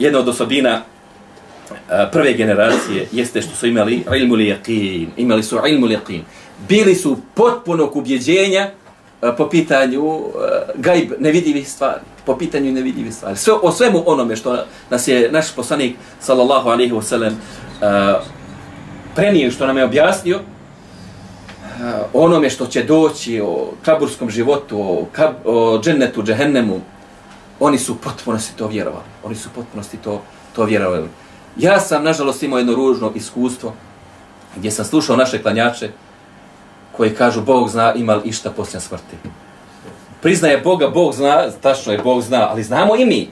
Jedna od osobina e, prve generacije jeste što su imali ilmu lijaqin, imali su ilmu lijaqin. Bili su potpunog ubjeđenja e, po pitanju e, gajb nevidljivih stvari, po pitanju nevidljivih stvari. Sve, o svemu onome što nas je naš poslanik, sallallahu alaihi wa sallam, prenio, što nam je objasnio, onome što će doći o kaburskom životu, o, kab, o džennetu, džehennemu, oni su potpuno si to vjerovali. Oni su potpuno si to, to vjerovali. Ja sam, nažalost, imao jedno ružno iskustvo gdje sam slušao naše klanjače koji kažu Bog zna ima li išta poslije smrti. Priznaje Boga, Bog zna, tačno je Bog zna, ali znamo i mi.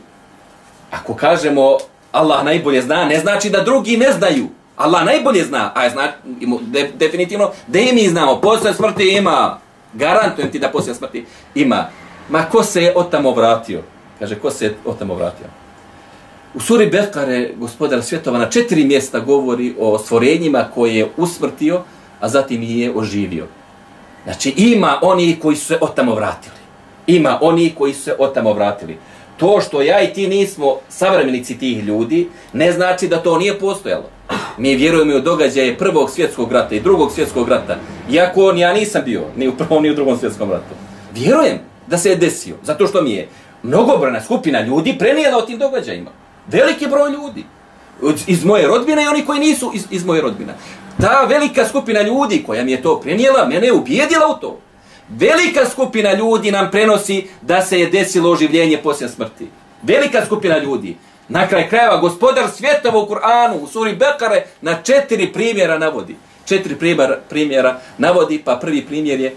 Ako kažemo Allah najbolje zna, ne znači da drugi ne znaju. Allah najbolje zna, a je zna, de, definitivno, da i mi znamo, poslije smrti ima. Garantujem ti da poslije smrti ima. Ma ko se je od tamo vratio? Kaže, ko se otamo tamo vratio? U suri Bekare, gospodar svjetova, na četiri mjesta govori o stvorenjima koje je usmrtio, a zatim je oživio. Znači, ima oni koji su se otamo tamo vratili. Ima oni koji su se otamo tamo vratili. To što ja i ti nismo savremenici tih ljudi, ne znači da to nije postojalo. Mi vjerujemo u događaje prvog svjetskog rata i drugog svjetskog rata, iako on ja nisam bio ni u prvom ni u drugom svjetskom ratu. Vjerujem da se je desio, zato što mi je mnogobrana skupina ljudi prenijela o tim događajima. Veliki broj ljudi. Iz moje rodbine i oni koji nisu iz, iz moje rodbine. Ta velika skupina ljudi koja mi je to prenijela, mene je ubijedila u to. Velika skupina ljudi nam prenosi da se je desilo oživljenje poslije smrti. Velika skupina ljudi. Na kraj krajeva gospodar svjetova u Kur'anu, u suri Bekare, na četiri primjera navodi. Četiri primjera navodi, pa prvi primjer je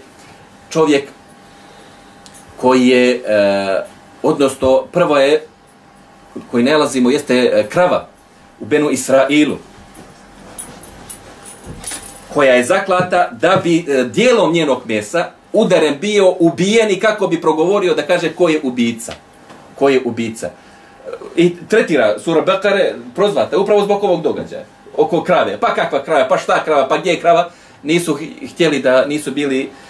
čovjek koji je e, odnosno prvo je koji nalazimo jeste e, krava u Benu Israilu koja je zaklata da bi e, dijelom njenog mesa udaren bio ubijen i kako bi progovorio da kaže ko je ubica. Ko je ubica. E, I tretira sura Bekare prozvata upravo zbog ovog događaja. Oko krave. Pa kakva krava? Pa šta krava? Pa gdje je krava? Nisu htjeli da nisu bili uh,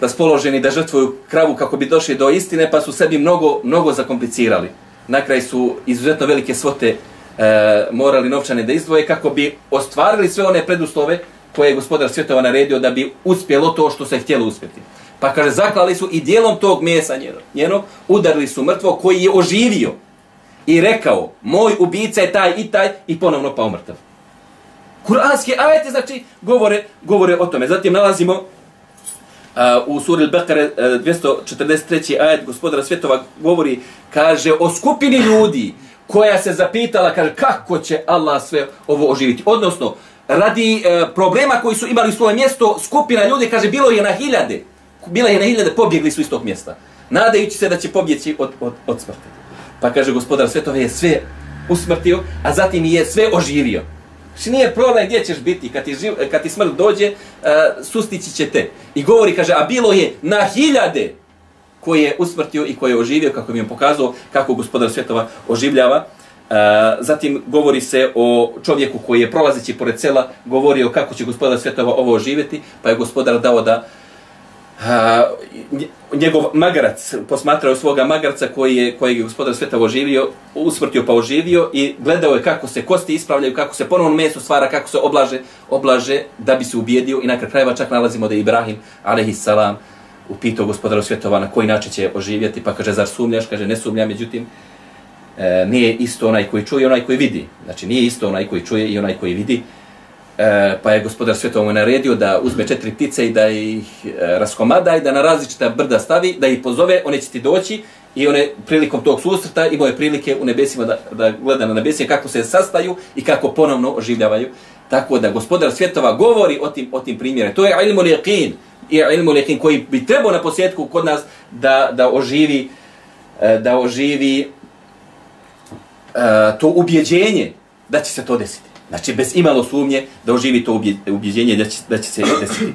raspoloženi da žrtvuju kravu kako bi došli do istine, pa su sebi mnogo, mnogo zakomplicirali. Na kraj su izuzetno velike svote e, morali novčane da izdvoje kako bi ostvarili sve one preduslove koje je gospodar svjetova naredio da bi uspjelo to što se htjelo uspjeti. Pa kaže, zaklali su i dijelom tog mjesa njenog, njenog udarili su mrtvo koji je oživio i rekao, moj ubica je taj i taj i ponovno pao mrtav. Kuranski ajete, znači, govore, govore o tome. Zatim nalazimo Eh, u suri Al-Baqara eh, 243. ajet gospodara svjetova govori, kaže o skupini ljudi koja se zapitala, kaže kako će Allah sve ovo oživiti. Odnosno, radi e, problema koji su imali svoje mjesto, skupina ljudi, kaže, bilo je na hiljade. Bila je na hiljade, pobjegli su iz tog mjesta. Nadajući se da će pobjeći od, od, od smrti. Pa kaže gospodar svjetova je sve usmrtio, a zatim je sve oživio. Znači nije problem gdje ćeš biti, kad ti, živ, kad ti smrt dođe, uh, sustići će te. I govori, kaže, a bilo je na hiljade koji je usmrtio i koji je oživio, kako mi je pokazao kako gospodar svjetova oživljava. Uh, zatim govori se o čovjeku koji je prolazeći pored sela, govorio kako će gospodar svjetova ovo oživjeti, pa je gospodar dao da njegov magarac, posmatrao svoga magarca koji je, koji je gospodar sveta oživio, usmrtio pa oživio i gledao je kako se kosti ispravljaju, kako se ponovno meso stvara, kako se oblaže, oblaže da bi se ubijedio i na krajeva čak nalazimo da je Ibrahim, alaihissalam, upitao gospodara svjetova na koji način će oživjeti, pa kaže, zar sumljaš? Kaže, ne sumlja, međutim, e, nije isto onaj koji čuje i onaj koji vidi. Znači, nije isto onaj koji čuje i onaj koji vidi. E, E, pa je gospodar svjetova mu naredio da uzme četiri ptice i da ih e, raskomada i da na različita brda stavi, da ih pozove, one će ti doći i one prilikom tog susreta imao je prilike u nebesima da, da gleda na nebesima kako se sastaju i kako ponovno oživljavaju. Tako da gospodar svjetova govori o tim, o tim primjere. To je ilmu liqin, i ilmu liqin koji bi trebao na posjetku kod nas da, da oživi e, da oživi e, to ubjeđenje da će se to desiti. Znači, bez imalo sumnje da oživi to ubjeđenje da će, da će se desiti.